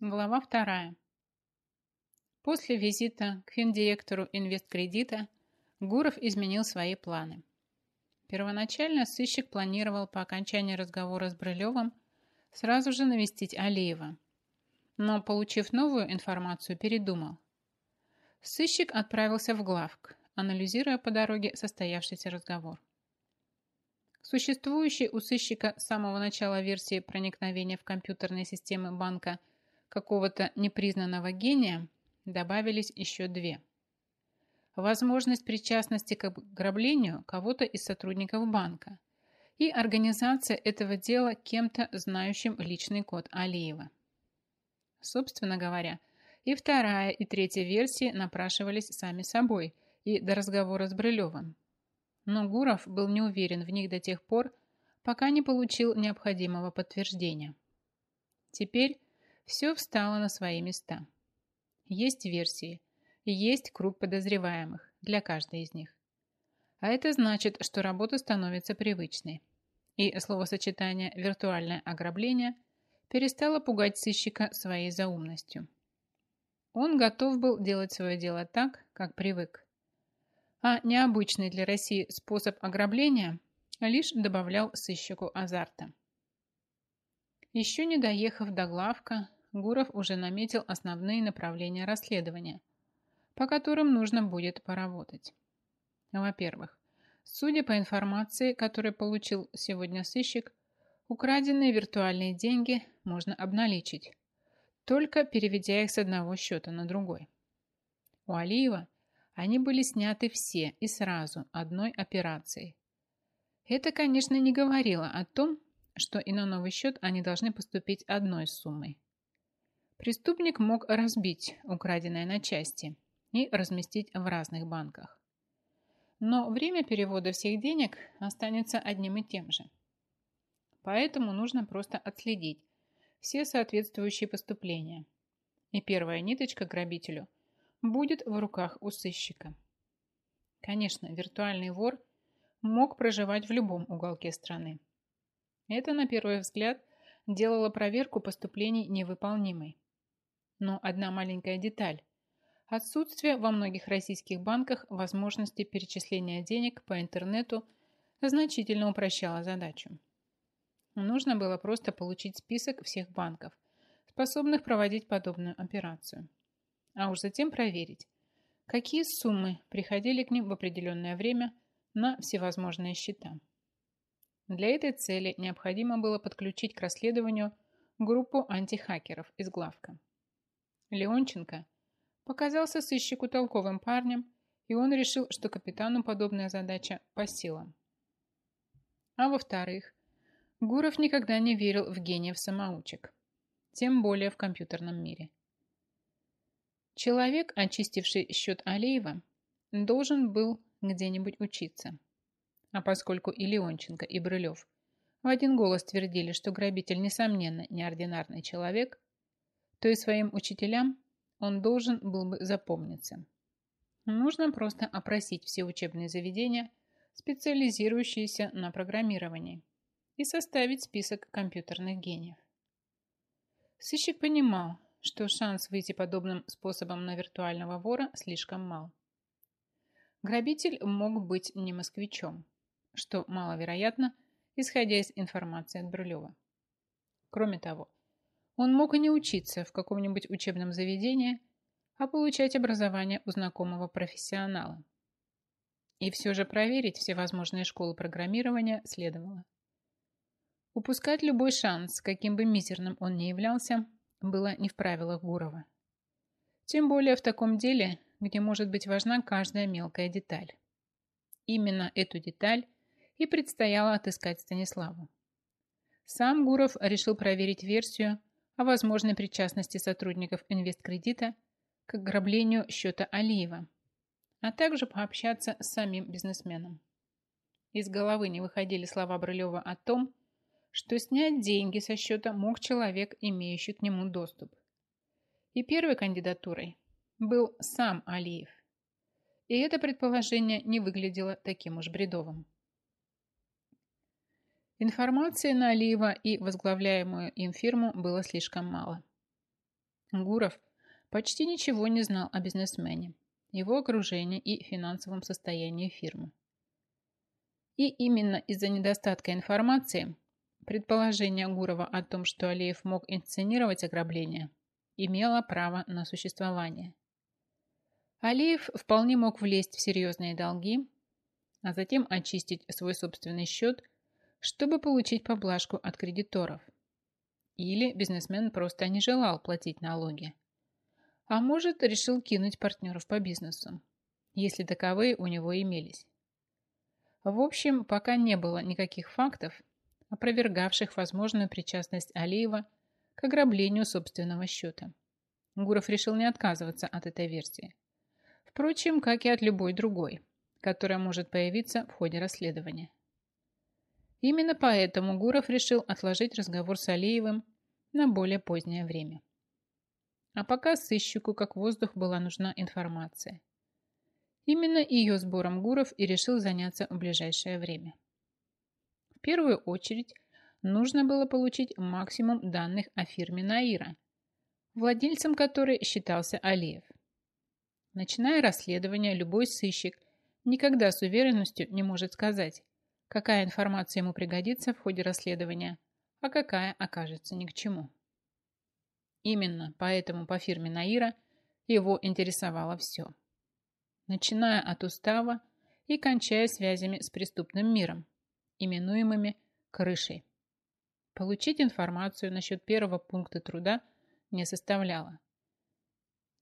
Глава вторая. После визита к финдиректору инвесткредита Гуров изменил свои планы. Первоначально сыщик планировал по окончании разговора с Брылевым сразу же навестить Алиева, но, получив новую информацию, передумал. Сыщик отправился в главк, анализируя по дороге состоявшийся разговор. Существующей у сыщика с самого начала версии проникновения в компьютерные системы банка – какого-то непризнанного гения добавились еще две. Возможность причастности к ограблению кого-то из сотрудников банка и организация этого дела кем-то знающим личный код Алиева. Собственно говоря, и вторая, и третья версии напрашивались сами собой и до разговора с Брылевым. Но Гуров был не уверен в них до тех пор, пока не получил необходимого подтверждения. Теперь все встало на свои места. Есть версии, есть круг подозреваемых для каждой из них. А это значит, что работа становится привычной. И словосочетание «виртуальное ограбление» перестало пугать сыщика своей заумностью. Он готов был делать свое дело так, как привык. А необычный для России способ ограбления лишь добавлял сыщику азарта. Еще не доехав до главка, Гуров уже наметил основные направления расследования, по которым нужно будет поработать. Во-первых, судя по информации, которую получил сегодня сыщик, украденные виртуальные деньги можно обналичить, только переведя их с одного счета на другой. У Алиева они были сняты все и сразу одной операцией. Это, конечно, не говорило о том, что и на новый счет они должны поступить одной суммой. Преступник мог разбить украденное на части и разместить в разных банках. Но время перевода всех денег останется одним и тем же. Поэтому нужно просто отследить все соответствующие поступления. И первая ниточка грабителю будет в руках у сыщика. Конечно, виртуальный вор мог проживать в любом уголке страны. Это, на первый взгляд, делало проверку поступлений невыполнимой. Но одна маленькая деталь. Отсутствие во многих российских банках возможности перечисления денег по интернету значительно упрощало задачу. Нужно было просто получить список всех банков, способных проводить подобную операцию. А уж затем проверить, какие суммы приходили к ним в определенное время на всевозможные счета. Для этой цели необходимо было подключить к расследованию группу антихакеров из главка. Леонченко показался сыщику толковым парнем, и он решил, что капитану подобная задача по силам. А во-вторых, Гуров никогда не верил в гениев-самоучек, тем более в компьютерном мире. Человек, очистивший счет Алиева, должен был где-нибудь учиться. А поскольку и Леонченко, и Брылев в один голос твердили, что грабитель, несомненно, неординарный человек, то и своим учителям он должен был бы запомниться. Нужно просто опросить все учебные заведения, специализирующиеся на программировании, и составить список компьютерных гениев. Сыщик понимал, что шанс выйти подобным способом на виртуального вора слишком мал. Грабитель мог быть не москвичом, что маловероятно, исходя из информации от Брылева. Кроме того, он мог и не учиться в каком-нибудь учебном заведении, а получать образование у знакомого профессионала. И все же проверить все возможные школы программирования следовало. Упускать любой шанс, каким бы мизерным он ни являлся, было не в правилах Гурова. Тем более в таком деле, где может быть важна каждая мелкая деталь. Именно эту деталь и предстояло отыскать Станиславу. Сам Гуров решил проверить версию, о возможной причастности сотрудников инвесткредита к ограблению счета Алиева, а также пообщаться с самим бизнесменом. Из головы не выходили слова Брылева о том, что снять деньги со счета мог человек, имеющий к нему доступ. И первой кандидатурой был сам Алиев. И это предположение не выглядело таким уж бредовым. Информации на Алиева и возглавляемую им фирму было слишком мало. Гуров почти ничего не знал о бизнесмене, его окружении и финансовом состоянии фирмы. И именно из-за недостатка информации предположение Гурова о том, что Алиев мог инсценировать ограбление, имело право на существование. Алиев вполне мог влезть в серьезные долги, а затем очистить свой собственный счет, чтобы получить поблажку от кредиторов. Или бизнесмен просто не желал платить налоги. А может, решил кинуть партнеров по бизнесу, если таковые у него имелись. В общем, пока не было никаких фактов, опровергавших возможную причастность Алиева к ограблению собственного счета. Гуров решил не отказываться от этой версии. Впрочем, как и от любой другой, которая может появиться в ходе расследования. Именно поэтому Гуров решил отложить разговор с Алиевым на более позднее время. А пока сыщику как воздух была нужна информация. Именно ее сбором Гуров и решил заняться в ближайшее время. В первую очередь нужно было получить максимум данных о фирме Наира, владельцем которой считался Алиев. Начиная расследование, любой сыщик никогда с уверенностью не может сказать, какая информация ему пригодится в ходе расследования, а какая окажется ни к чему. Именно поэтому по фирме Наира его интересовало все. Начиная от устава и кончая связями с преступным миром, именуемыми крышей. Получить информацию насчет первого пункта труда не составляло.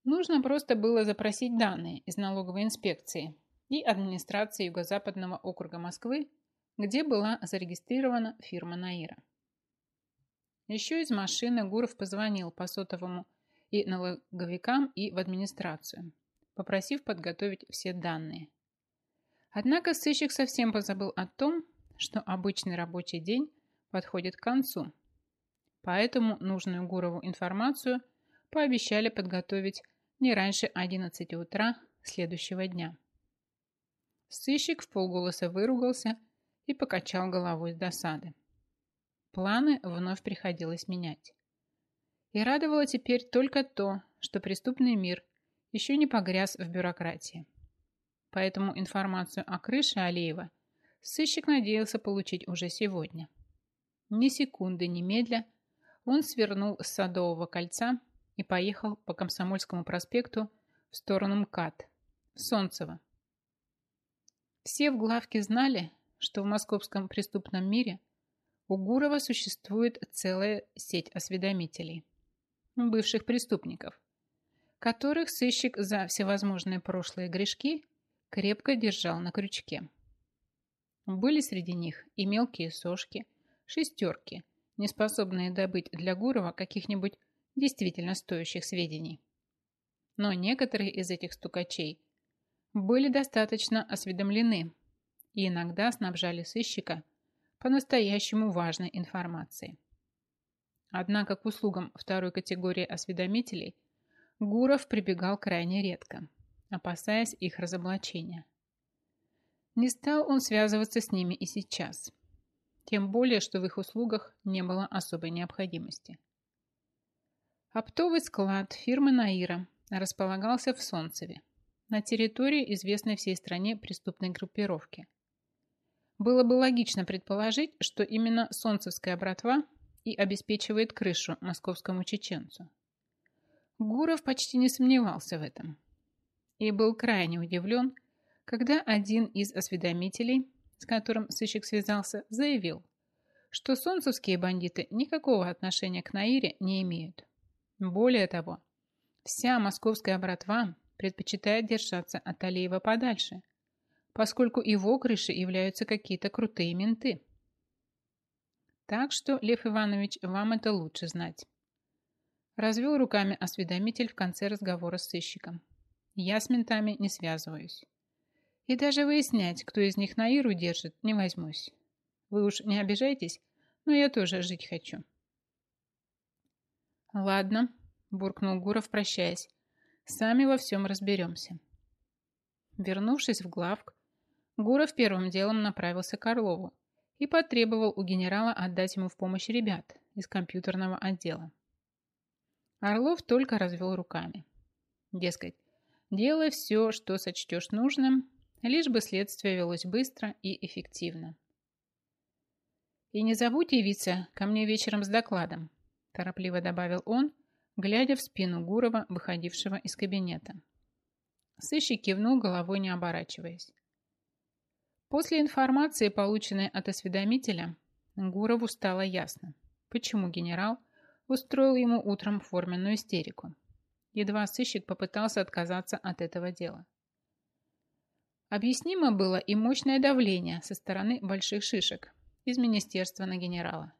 Нужно просто было запросить данные из налоговой инспекции и администрации Юго-Западного округа Москвы, где была зарегистрирована фирма Наира. Еще из машины Гуров позвонил по сотовому и налоговикам, и в администрацию, попросив подготовить все данные. Однако сыщик совсем позабыл о том, что обычный рабочий день подходит к концу. Поэтому нужную Гурову информацию пообещали подготовить не раньше 11 утра следующего дня. Сыщик в полголоса выругался и покачал головой с досады. Планы вновь приходилось менять. И радовало теперь только то, что преступный мир еще не погряз в бюрократии. Поэтому информацию о крыше Алиева сыщик надеялся получить уже сегодня. Ни секунды, ни медля он свернул с Садового кольца и поехал по Комсомольскому проспекту в сторону МКАД, в Солнцево. Все в главке знали, что в московском преступном мире у Гурова существует целая сеть осведомителей, бывших преступников, которых сыщик за всевозможные прошлые грешки крепко держал на крючке. Были среди них и мелкие сошки, шестерки, неспособные добыть для Гурова каких-нибудь действительно стоящих сведений. Но некоторые из этих стукачей были достаточно осведомлены и иногда снабжали сыщика по-настоящему важной информацией. Однако к услугам второй категории осведомителей Гуров прибегал крайне редко, опасаясь их разоблачения. Не стал он связываться с ними и сейчас. Тем более, что в их услугах не было особой необходимости. Оптовый склад фирмы «Наира» располагался в Солнцеве, на территории известной всей стране преступной группировки. Было бы логично предположить, что именно солнцевская братва и обеспечивает крышу московскому чеченцу. Гуров почти не сомневался в этом и был крайне удивлен, когда один из осведомителей, с которым сыщик связался, заявил, что солнцевские бандиты никакого отношения к Наире не имеют. Более того, вся московская братва предпочитает держаться от Алиева подальше, поскольку его крыши являются какие-то крутые менты. Так что, Лев Иванович, вам это лучше знать. Развел руками осведомитель в конце разговора с сыщиком. Я с ментами не связываюсь. И даже выяснять, кто из них Наиру держит, не возьмусь. Вы уж не обижайтесь, но я тоже жить хочу. Ладно, буркнул Гуров, прощаясь. Сами во всем разберемся. Вернувшись в главк, Гуров первым делом направился к Орлову и потребовал у генерала отдать ему в помощь ребят из компьютерного отдела. Орлов только развел руками. Дескать, делай все, что сочтешь нужным, лишь бы следствие велось быстро и эффективно. «И не забудь явиться ко мне вечером с докладом», торопливо добавил он, глядя в спину Гурова, выходившего из кабинета. Сыщик кивнул головой, не оборачиваясь. После информации, полученной от осведомителя, Гурову стало ясно, почему генерал устроил ему утром форменную истерику. Едва сыщик попытался отказаться от этого дела. Объяснимо было и мощное давление со стороны больших шишек из министерства на генерала.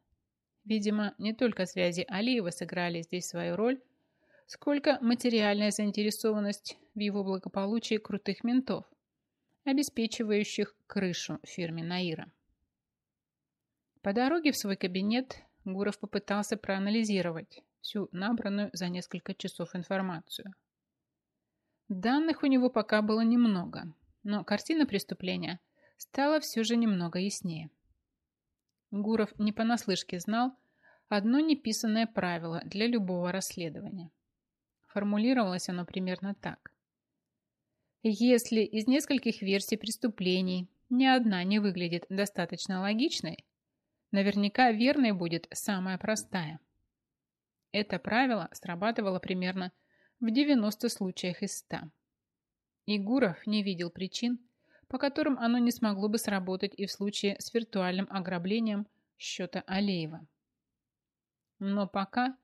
Видимо, не только связи Алиева сыграли здесь свою роль, сколько материальная заинтересованность в его благополучии крутых ментов, обеспечивающих крышу фирме Наира. По дороге в свой кабинет Гуров попытался проанализировать всю набранную за несколько часов информацию. Данных у него пока было немного, но картина преступления стала все же немного яснее. Гуров не понаслышке знал одно неписанное правило для любого расследования. Формулировалось оно примерно так. Если из нескольких версий преступлений ни одна не выглядит достаточно логичной, наверняка верной будет самая простая. Это правило срабатывало примерно в 90 случаях из 100. И Гуров не видел причин, по которым оно не смогло бы сработать и в случае с виртуальным ограблением счета Алеева. Но пока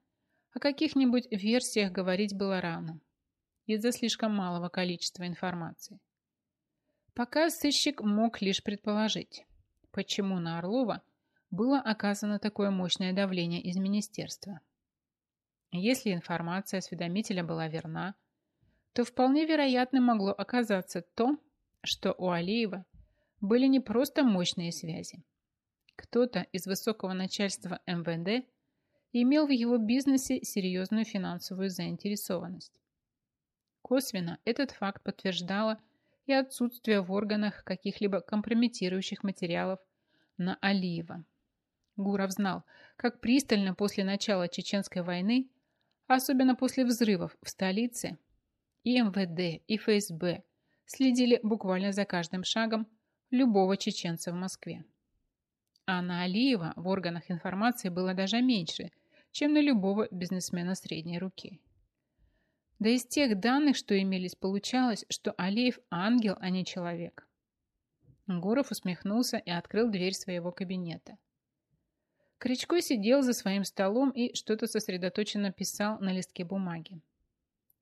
о каких-нибудь версиях говорить было рано, из-за слишком малого количества информации. Пока сыщик мог лишь предположить, почему на Орлова было оказано такое мощное давление из министерства. Если информация осведомителя была верна, то вполне вероятно могло оказаться то, что у Алиева были не просто мощные связи. Кто-то из высокого начальства МВД имел в его бизнесе серьезную финансовую заинтересованность. Косвенно этот факт подтверждало и отсутствие в органах каких-либо компрометирующих материалов на Алиева. Гуров знал, как пристально после начала Чеченской войны, особенно после взрывов в столице, и МВД, и ФСБ следили буквально за каждым шагом любого чеченца в Москве. А на Алиева в органах информации было даже меньше – чем на любого бизнесмена средней руки. Да из тех данных, что имелись, получалось, что Алиев ангел, а не человек. Гуров усмехнулся и открыл дверь своего кабинета. Кричко сидел за своим столом и что-то сосредоточенно писал на листке бумаги.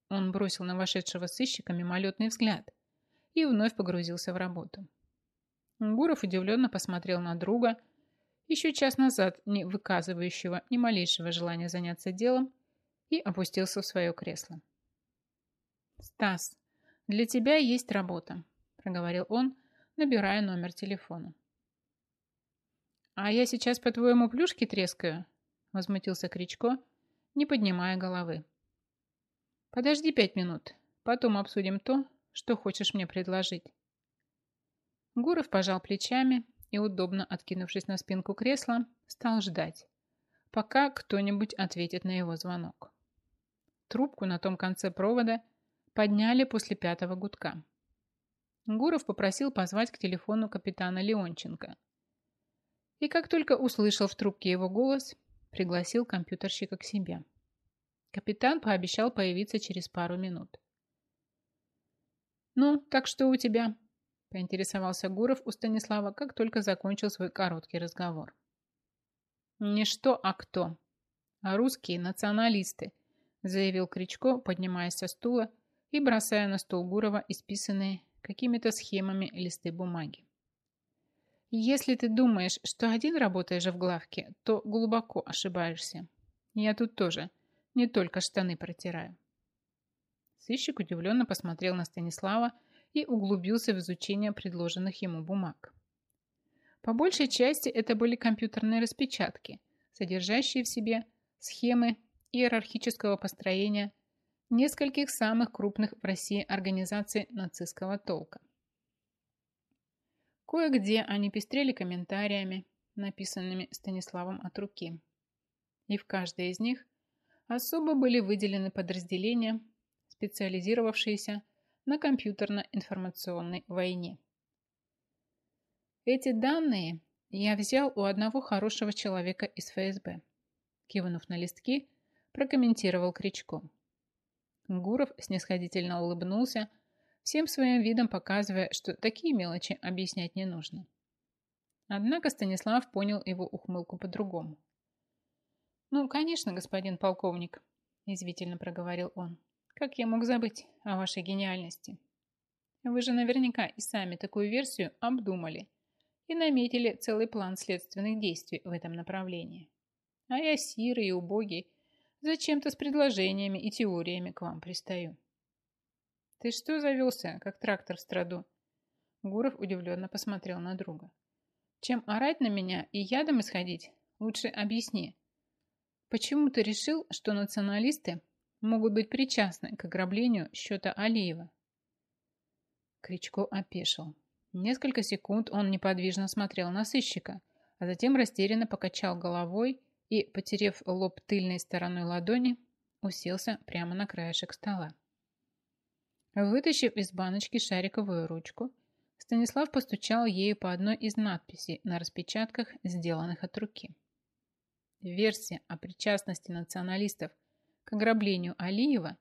Он бросил на вошедшего сыщика мимолетный взгляд и вновь погрузился в работу. Гуров удивленно посмотрел на друга – еще час назад не выказывающего ни малейшего желания заняться делом, и опустился в свое кресло. «Стас, для тебя есть работа», – проговорил он, набирая номер телефона. «А я сейчас, по-твоему, плюшки трескаю?» – возмутился Кричко, не поднимая головы. «Подожди пять минут, потом обсудим то, что хочешь мне предложить». Гуров пожал плечами и, удобно откинувшись на спинку кресла, стал ждать, пока кто-нибудь ответит на его звонок. Трубку на том конце провода подняли после пятого гудка. Гуров попросил позвать к телефону капитана Леонченко. И как только услышал в трубке его голос, пригласил компьютерщика к себе. Капитан пообещал появиться через пару минут. «Ну, так что у тебя?» поинтересовался Гуров у Станислава, как только закончил свой короткий разговор. «Не что, а кто. А русские националисты», заявил Кричко, поднимаясь со стула и бросая на стол Гурова исписанные какими-то схемами листы бумаги. «Если ты думаешь, что один работаешь в главке, то глубоко ошибаешься. Я тут тоже, не только штаны протираю». Сыщик удивленно посмотрел на Станислава, и углубился в изучение предложенных ему бумаг. По большей части это были компьютерные распечатки, содержащие в себе схемы иерархического построения нескольких самых крупных в России организаций нацистского толка. Кое-где они пестрели комментариями, написанными Станиславом от руки. И в каждой из них особо были выделены подразделения, специализировавшиеся на компьютерно-информационной войне. Эти данные я взял у одного хорошего человека из ФСБ. Кивнув на листки, прокомментировал Кричко. Гуров снисходительно улыбнулся, всем своим видом показывая, что такие мелочи объяснять не нужно. Однако Станислав понял его ухмылку по-другому. «Ну, конечно, господин полковник», – извительно проговорил он. «Как я мог забыть о вашей гениальности? Вы же наверняка и сами такую версию обдумали и наметили целый план следственных действий в этом направлении. А я сирый и убогий, зачем-то с предложениями и теориями к вам пристаю». «Ты что завелся, как трактор в страду?» Гуров удивленно посмотрел на друга. «Чем орать на меня и ядом исходить, лучше объясни, Почему ты решил, что националисты могут быть причастны к ограблению счета Алиева? Кричко опешил. Несколько секунд он неподвижно смотрел на сыщика, а затем растерянно покачал головой и, потерев лоб тыльной стороной ладони, уселся прямо на краешек стола. Вытащив из баночки шариковую ручку, Станислав постучал ею по одной из надписей на распечатках, сделанных от руки. Версия о причастности националистов к ограблению Алиева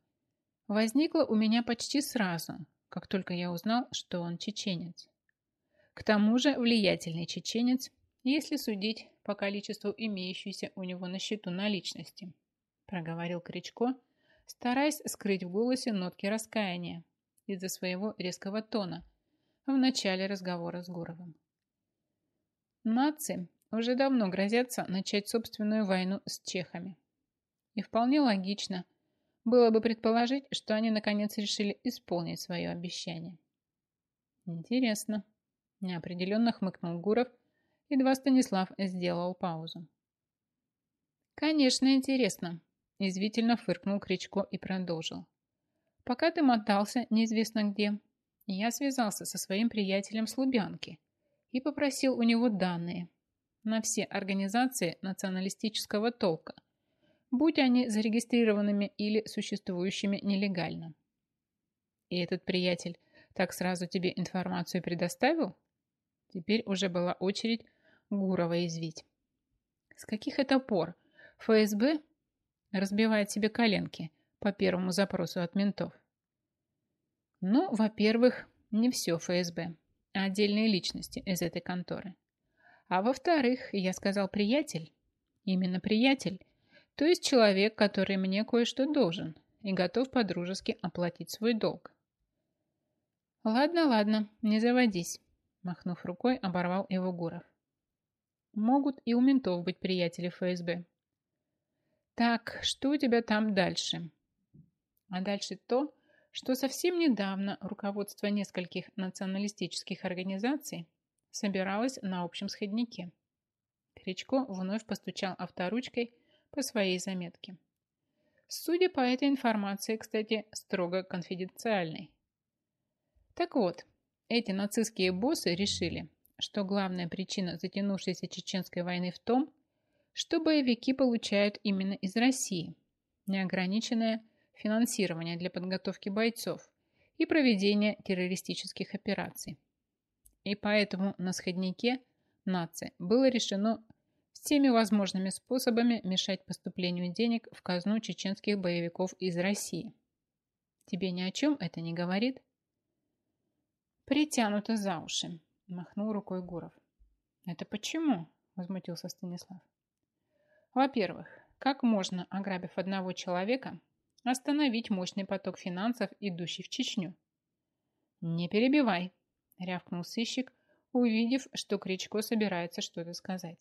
возникла у меня почти сразу, как только я узнал, что он чеченец. К тому же влиятельный чеченец, если судить по количеству имеющейся у него на счету наличности, проговорил Кричко, стараясь скрыть в голосе нотки раскаяния из-за своего резкого тона в начале разговора с Гуровым. Нации уже давно грозятся начать собственную войну с чехами. И вполне логично было бы предположить, что они наконец решили исполнить свое обещание. Интересно. Неопределенно хмыкнул Гуров, едва Станислав сделал паузу. «Конечно, интересно», – извительно фыркнул Кричко и продолжил. «Пока ты мотался неизвестно где, я связался со своим приятелем с Лубянки и попросил у него данные – на все организации националистического толка, будь они зарегистрированными или существующими нелегально. И этот приятель так сразу тебе информацию предоставил? Теперь уже была очередь Гурова извить. С каких это пор ФСБ разбивает себе коленки по первому запросу от ментов? Ну, во-первых, не все ФСБ, а отдельные личности из этой конторы. А во-вторых, я сказал приятель. Именно приятель. То есть человек, который мне кое-что должен и готов по-дружески оплатить свой долг. Ладно, ладно, не заводись. Махнув рукой, оборвал его Гуров. Могут и у ментов быть приятели ФСБ. Так, что у тебя там дальше? А дальше то, что совсем недавно руководство нескольких националистических организаций собиралась на общем сходнике. Кричко вновь постучал авторучкой по своей заметке. Судя по этой информации, кстати, строго конфиденциальной. Так вот, эти нацистские боссы решили, что главная причина затянувшейся чеченской войны в том, что боевики получают именно из России неограниченное финансирование для подготовки бойцов и проведения террористических операций. И поэтому на сходнике нации было решено всеми возможными способами мешать поступлению денег в казну чеченских боевиков из России. Тебе ни о чем это не говорит? Притянуто за уши, махнул рукой Гуров. Это почему? Возмутился Станислав. Во-первых, как можно, ограбив одного человека, остановить мощный поток финансов, идущий в Чечню? Не перебивай, рявкнул сыщик, увидев, что Кричко собирается что-то сказать.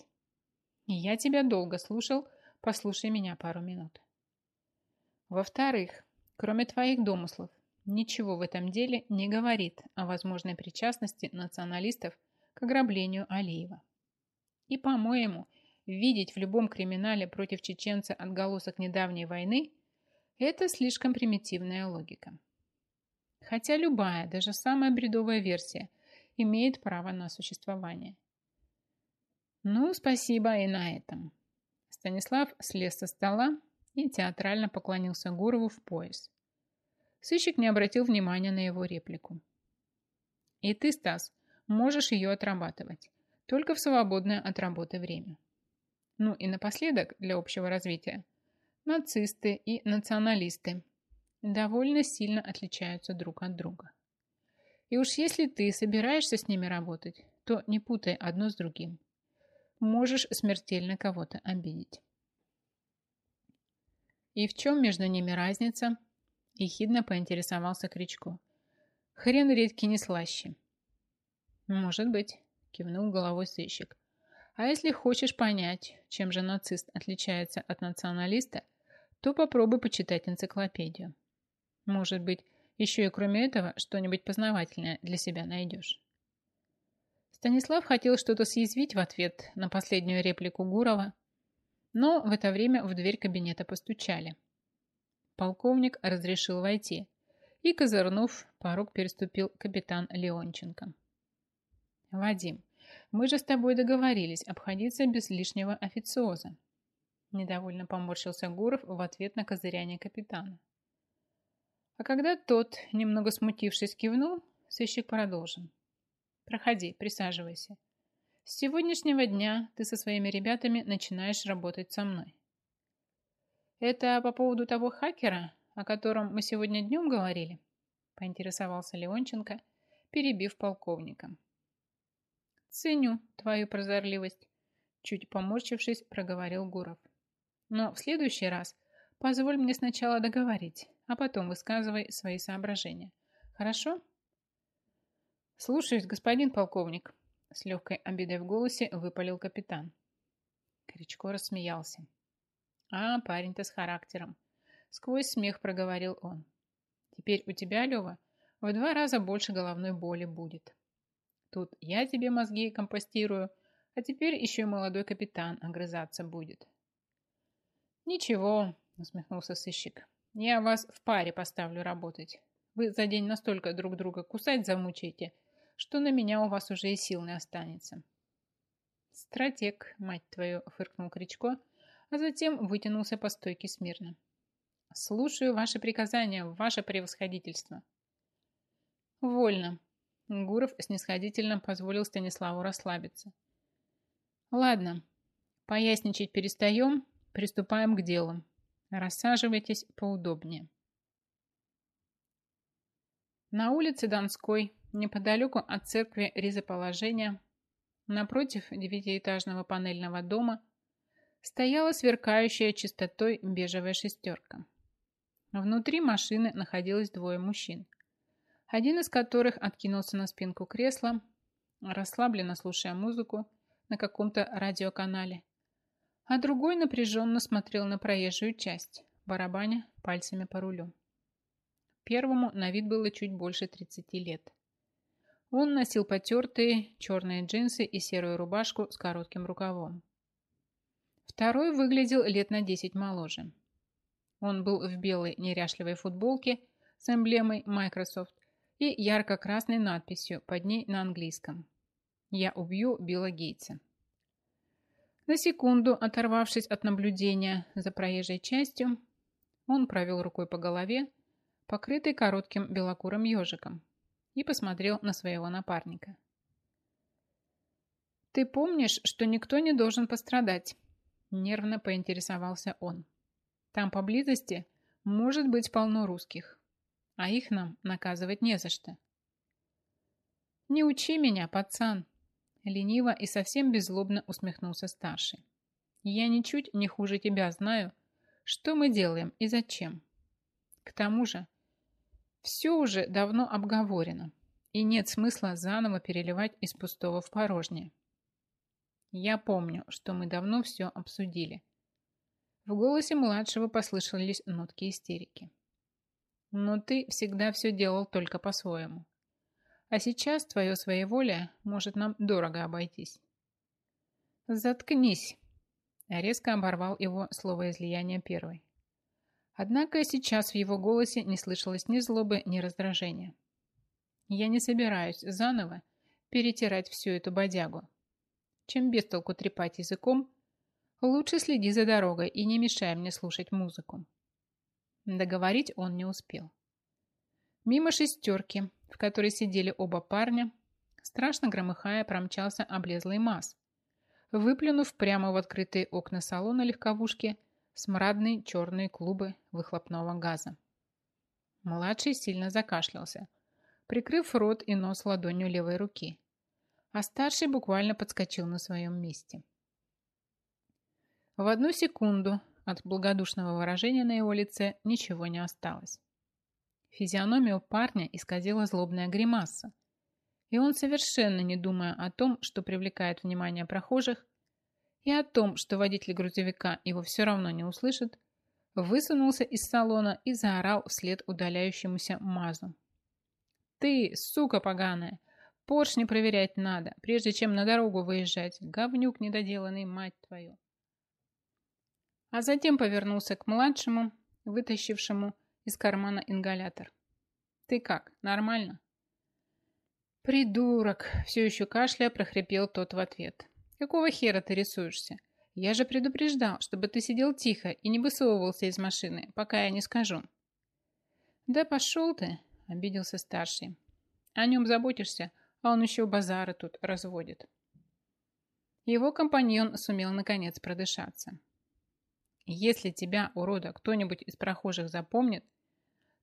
«Я тебя долго слушал, послушай меня пару минут». Во-вторых, кроме твоих домыслов, ничего в этом деле не говорит о возможной причастности националистов к ограблению Алиева. И, по-моему, видеть в любом криминале против чеченца отголосок недавней войны – это слишком примитивная логика. Хотя любая, даже самая бредовая версия имеет право на существование. Ну, спасибо и на этом. Станислав слез со стола и театрально поклонился Гурову в пояс. Сыщик не обратил внимания на его реплику. «И ты, Стас, можешь ее отрабатывать, только в свободное от работы время. Ну и напоследок, для общего развития, нацисты и националисты довольно сильно отличаются друг от друга. И уж если ты собираешься с ними работать, то не путай одно с другим. Можешь смертельно кого-то обидеть. И в чем между ними разница? Ехидно поинтересовался Кричко. Хрен редкий не слаще. Может быть, кивнул головой сыщик. А если хочешь понять, чем же нацист отличается от националиста, то попробуй почитать энциклопедию. Может быть, еще и кроме этого что-нибудь познавательное для себя найдешь. Станислав хотел что-то съязвить в ответ на последнюю реплику Гурова, но в это время в дверь кабинета постучали. Полковник разрешил войти, и, козырнув, порог переступил капитан Леонченко. «Вадим, мы же с тобой договорились обходиться без лишнего официоза», недовольно поморщился Гуров в ответ на козыряние капитана. А когда тот, немного смутившись, кивнул, сыщик продолжил. «Проходи, присаживайся. С сегодняшнего дня ты со своими ребятами начинаешь работать со мной». «Это по поводу того хакера, о котором мы сегодня днем говорили?» поинтересовался Леонченко, перебив полковника. «Ценю твою прозорливость», чуть поморщившись, проговорил Гуров. «Но в следующий раз позволь мне сначала договорить, а потом высказывай свои соображения. Хорошо?» «Слушаюсь, господин полковник», с легкой обидой в голосе выпалил капитан. Кричко рассмеялся. «А, парень-то с характером!» Сквозь смех проговорил он. «Теперь у тебя, Лева, в два раза больше головной боли будет. Тут я тебе мозги компостирую, а теперь еще и молодой капитан огрызаться будет». «Ничего», — усмехнулся сыщик. «Я вас в паре поставлю работать. Вы за день настолько друг друга кусать замучаете, что на меня у вас уже и сил не останется. Стратег, мать твою, фыркнул Кричко, а затем вытянулся по стойке смирно. Слушаю ваши приказания, ваше превосходительство. Вольно. Гуров снисходительно позволил Станиславу расслабиться. Ладно, поясничать перестаем, приступаем к делу. Рассаживайтесь поудобнее. На улице Донской Неподалеку от церкви Ризоположения, напротив девятиэтажного панельного дома, стояла сверкающая чистотой бежевая шестерка. Внутри машины находилось двое мужчин, один из которых откинулся на спинку кресла, расслабленно слушая музыку на каком-то радиоканале, а другой напряженно смотрел на проезжую часть, барабаня пальцами по рулю. Первому на вид было чуть больше 30 лет. Он носил потертые черные джинсы и серую рубашку с коротким рукавом. Второй выглядел лет на 10 моложе. Он был в белой неряшливой футболке с эмблемой Microsoft и ярко-красной надписью под ней на английском «Я убью Билла Гейтса». На секунду, оторвавшись от наблюдения за проезжей частью, он провел рукой по голове, покрытой коротким белокурым ежиком, и посмотрел на своего напарника. «Ты помнишь, что никто не должен пострадать?» Нервно поинтересовался он. «Там поблизости может быть полно русских, а их нам наказывать не за что». «Не учи меня, пацан!» Лениво и совсем беззлобно усмехнулся старший. «Я ничуть не хуже тебя знаю, что мы делаем и зачем. К тому же, все уже давно обговорено, и нет смысла заново переливать из пустого в порожнее. Я помню, что мы давно все обсудили. В голосе младшего послышались нотки истерики. Но ты всегда все делал только по-своему. А сейчас твое своеволие может нам дорого обойтись. Заткнись, резко оборвал его слово излияния первой. Однако сейчас в его голосе не слышалось ни злобы, ни раздражения. Я не собираюсь заново перетирать всю эту бодягу. Чем без толку трепать языком, Лучше следи за дорогой и не мешай мне слушать музыку. Договорить он не успел. Мимо шестерки, в которой сидели оба парня, страшно громыхая промчался облезлый маз, выплюнув прямо в открытые окна салона легковушки смрадные черные клубы выхлопного газа. Младший сильно закашлялся, прикрыв рот и нос ладонью левой руки, а старший буквально подскочил на своем месте. В одну секунду от благодушного выражения на его лице ничего не осталось. Физиономию парня исказила злобная гримаса, и он, совершенно не думая о том, что привлекает внимание прохожих, и о том, что водитель грузовика его все равно не услышит, высунулся из салона и заорал вслед удаляющемуся Мазу. «Ты, сука поганая! Поршни проверять надо, прежде чем на дорогу выезжать. Говнюк недоделанный, мать твою!» А затем повернулся к младшему, вытащившему из кармана ингалятор. «Ты как, нормально?» «Придурок!» – все еще кашляя прохрипел тот в ответ. «Какого хера ты рисуешься? Я же предупреждал, чтобы ты сидел тихо и не высовывался из машины, пока я не скажу». «Да пошел ты!» – обиделся старший. «О нем заботишься, а он еще базары тут разводит». Его компаньон сумел наконец продышаться. «Если тебя, урода, кто-нибудь из прохожих запомнит,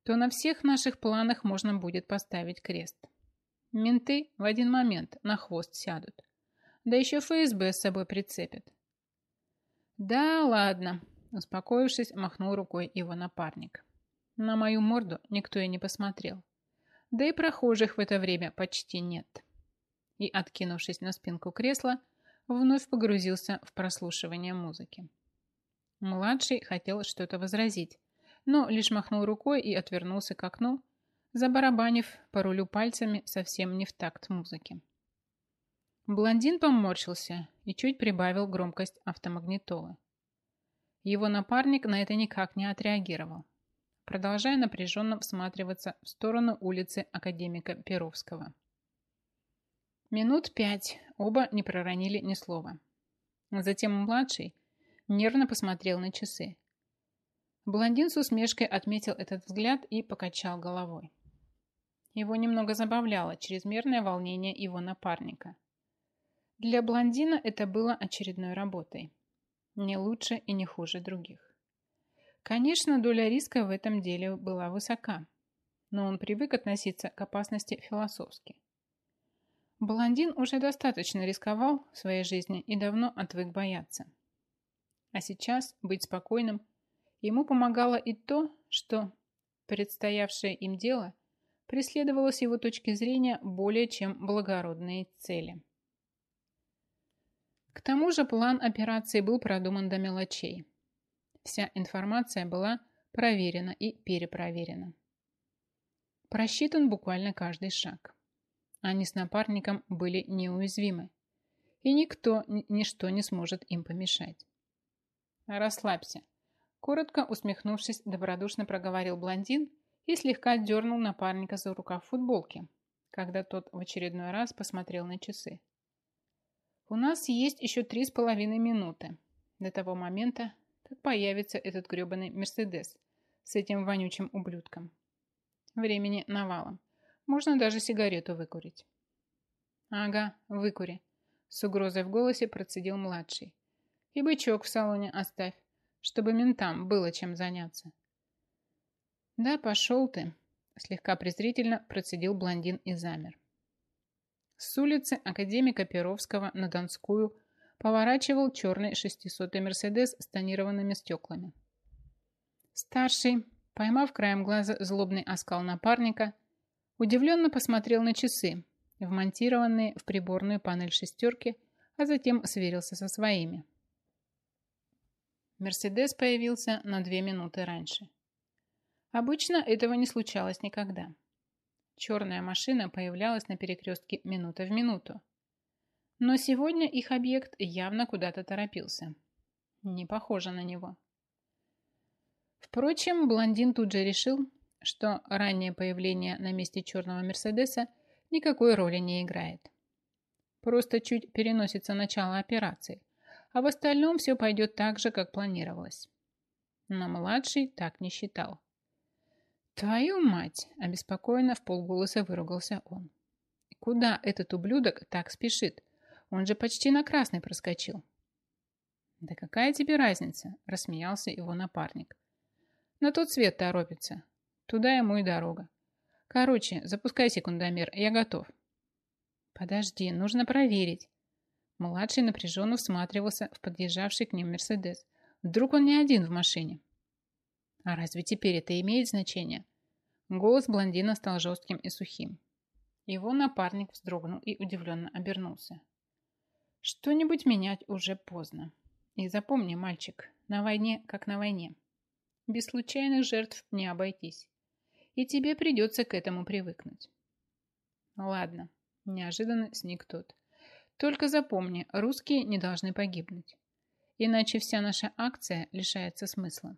то на всех наших планах можно будет поставить крест». Менты в один момент на хвост сядут. Да еще ФСБ с собой прицепят. Да, ладно, успокоившись, махнул рукой его напарник. На мою морду никто и не посмотрел. Да и прохожих в это время почти нет. И, откинувшись на спинку кресла, вновь погрузился в прослушивание музыки. Младший хотел что-то возразить, но лишь махнул рукой и отвернулся к окну, забарабанив по рулю пальцами совсем не в такт музыки. Блондин поморщился и чуть прибавил громкость автомагнитолы. Его напарник на это никак не отреагировал, продолжая напряженно всматриваться в сторону улицы академика Перовского. Минут пять оба не проронили ни слова. Затем младший нервно посмотрел на часы. Блондин с усмешкой отметил этот взгляд и покачал головой. Его немного забавляло чрезмерное волнение его напарника. Для блондина это было очередной работой. Не лучше и не хуже других. Конечно, доля риска в этом деле была высока, но он привык относиться к опасности философски. Блондин уже достаточно рисковал в своей жизни и давно отвык бояться. А сейчас быть спокойным ему помогало и то, что предстоявшее им дело – преследовала с его точки зрения более чем благородные цели. К тому же план операции был продуман до мелочей. Вся информация была проверена и перепроверена. Просчитан буквально каждый шаг. Они с напарником были неуязвимы, и никто, ничто не сможет им помешать. «Расслабься», – коротко усмехнувшись, добродушно проговорил блондин и слегка дернул напарника за рукав футболки, когда тот в очередной раз посмотрел на часы. «У нас есть еще три с половиной минуты до того момента, как появится этот гребаный Мерседес с этим вонючим ублюдком. Времени навалом. Можно даже сигарету выкурить». «Ага, выкури», — с угрозой в голосе процедил младший. «И бычок в салоне оставь, чтобы ментам было чем заняться». «Да пошел ты!» – слегка презрительно процедил блондин и замер. С улицы академика Перовского на Донскую поворачивал черный шестисотый Мерседес с тонированными стеклами. Старший, поймав краем глаза злобный оскал напарника, удивленно посмотрел на часы, вмонтированные в приборную панель шестерки, а затем сверился со своими. Мерседес появился на две минуты раньше. Обычно этого не случалось никогда. Черная машина появлялась на перекрестке минута в минуту. Но сегодня их объект явно куда-то торопился. Не похоже на него. Впрочем, блондин тут же решил, что раннее появление на месте черного Мерседеса никакой роли не играет. Просто чуть переносится начало операции, а в остальном все пойдет так же, как планировалось. Но младший так не считал. «Твою мать!» – обеспокоенно в полголоса выругался он. «Куда этот ублюдок так спешит? Он же почти на красный проскочил». «Да какая тебе разница?» – рассмеялся его напарник. «На тот свет торопится. Туда ему и дорога. Короче, запускай секундомер, я готов». «Подожди, нужно проверить». Младший напряженно всматривался в подъезжавший к ним Мерседес. Вдруг он не один в машине? А разве теперь это имеет значение? Голос блондина стал жестким и сухим. Его напарник вздрогнул и удивленно обернулся. Что-нибудь менять уже поздно. И запомни, мальчик, на войне как на войне. Без случайных жертв не обойтись. И тебе придется к этому привыкнуть. Ладно, неожиданно сник тот. Только запомни, русские не должны погибнуть. Иначе вся наша акция лишается смысла.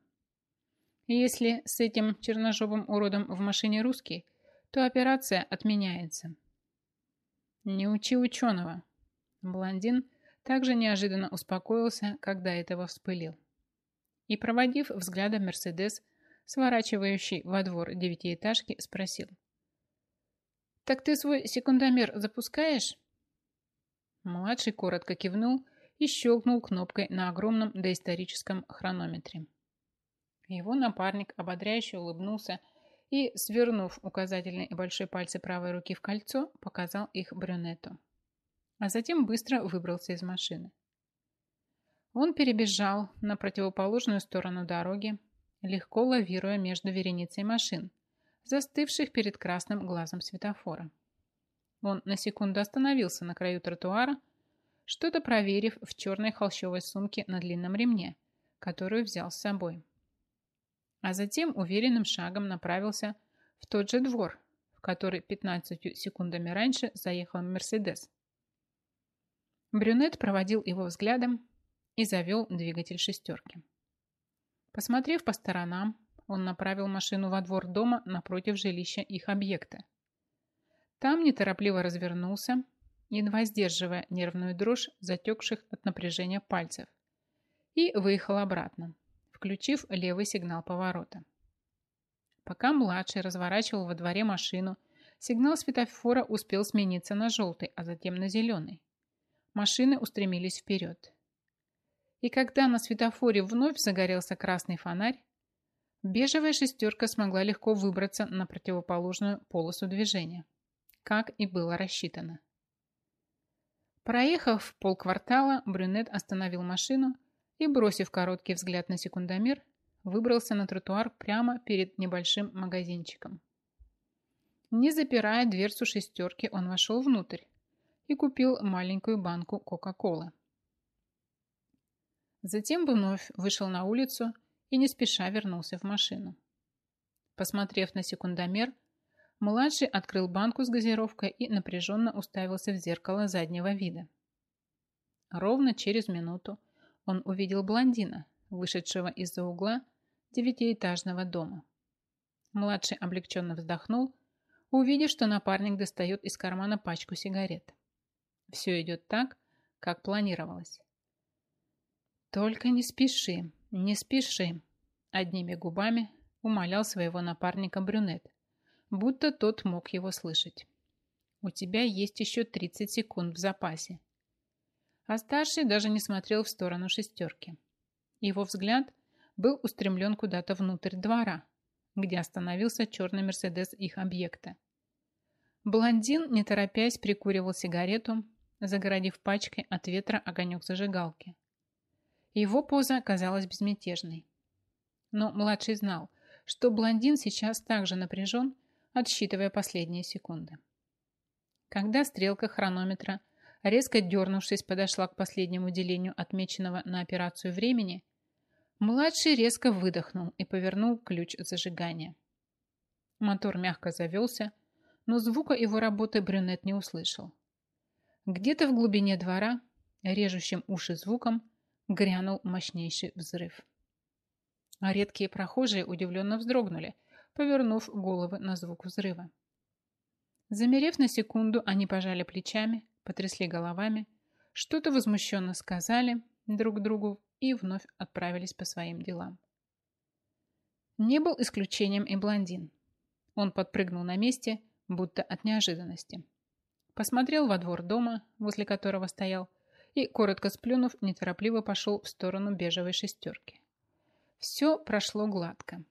Если с этим черножопым уродом в машине русский, то операция отменяется. Не учи ученого. Блондин также неожиданно успокоился, когда этого вспылил. И, проводив взглядом Мерседес, сворачивающий во двор девятиэтажки, спросил. «Так ты свой секундомер запускаешь?» Младший коротко кивнул и щелкнул кнопкой на огромном доисторическом хронометре. Его напарник ободряюще улыбнулся и, свернув указательный и большой пальцы правой руки в кольцо, показал их брюнету. А затем быстро выбрался из машины. Он перебежал на противоположную сторону дороги, легко лавируя между вереницей машин, застывших перед красным глазом светофора. Он на секунду остановился на краю тротуара, что-то проверив в черной холщовой сумке на длинном ремне, которую взял с собой. А затем уверенным шагом направился в тот же двор, в который 15 секундами раньше заехал Мерседес. Брюнет проводил его взглядом и завел двигатель шестерки. Посмотрев по сторонам, он направил машину во двор дома напротив жилища их объекта. Там неторопливо развернулся, едва сдерживая нервную дрожь затекших от напряжения пальцев, и выехал обратно, включив левый сигнал поворота. Пока младший разворачивал во дворе машину, сигнал светофора успел смениться на желтый, а затем на зеленый. Машины устремились вперед. И когда на светофоре вновь загорелся красный фонарь, бежевая шестерка смогла легко выбраться на противоположную полосу движения как и было рассчитано. Проехав полквартала, брюнет остановил машину и, бросив короткий взгляд на секундомер, выбрался на тротуар прямо перед небольшим магазинчиком. Не запирая дверцу шестерки, он вошел внутрь и купил маленькую банку Кока-Колы. Затем вновь вышел на улицу и не спеша вернулся в машину. Посмотрев на секундомер, Младший открыл банку с газировкой и напряженно уставился в зеркало заднего вида. Ровно через минуту он увидел блондина, вышедшего из-за угла девятиэтажного дома. Младший облегченно вздохнул, увидев, что напарник достает из кармана пачку сигарет. Все идет так, как планировалось. «Только не спеши, не спеши», – одними губами умолял своего напарника брюнет, будто тот мог его слышать. «У тебя есть еще 30 секунд в запасе». А старший даже не смотрел в сторону шестерки. Его взгляд был устремлен куда-то внутрь двора, где остановился черный Мерседес их объекта. Блондин, не торопясь, прикуривал сигарету, загородив пачкой от ветра огонек зажигалки. Его поза казалась безмятежной. Но младший знал, что блондин сейчас так же напряжен, отсчитывая последние секунды. Когда стрелка хронометра, резко дернувшись, подошла к последнему делению отмеченного на операцию времени, младший резко выдохнул и повернул ключ зажигания. Мотор мягко завелся, но звука его работы брюнет не услышал. Где-то в глубине двора, режущим уши звуком, грянул мощнейший взрыв. А редкие прохожие удивленно вздрогнули – повернув головы на звук взрыва. Замерев на секунду, они пожали плечами, потрясли головами, что-то возмущенно сказали, друг другу и вновь отправились по своим делам. Не был исключением и блондин. Он подпрыгнул на месте, будто от неожиданности. Посмотрел во двор дома, возле которого стоял, и, коротко сплюнув, неторопливо пошел в сторону бежевой шестерки. Все прошло гладко.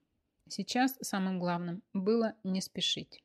Сейчас самым главным было не спешить.